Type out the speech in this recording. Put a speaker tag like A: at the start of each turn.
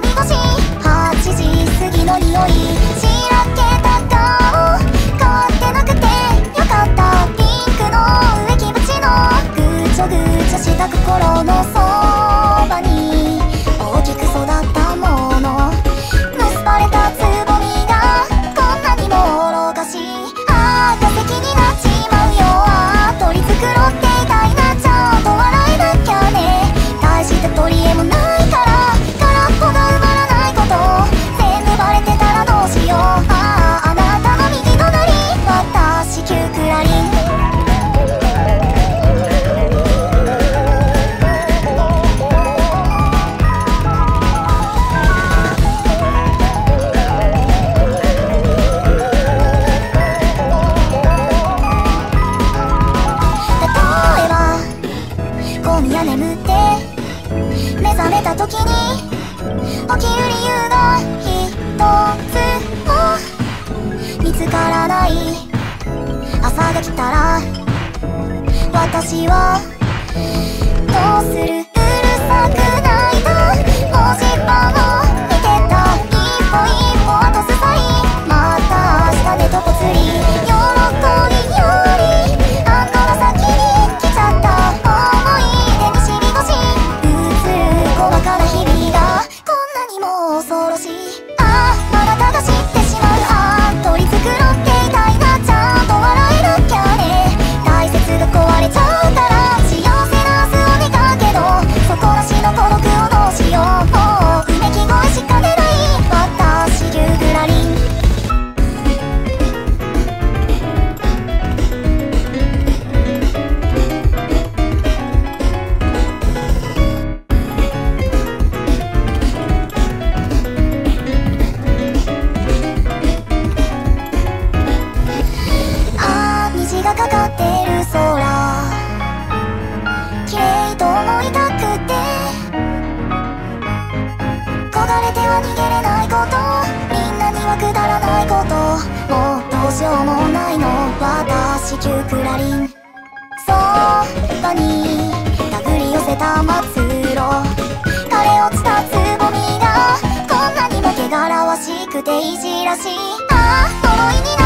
A: び出し時に起きる理由が一つも見つからない朝が来たら私はどうする？うるさくれては逃げれないこと。みんなにはくだらないこと。もうどうしようもないの。私キュークラリン。そばに手繰り寄せた末路。枯れ落ちたつぼみがこんなにも汚らわしくていじらしい。ああ呪いにな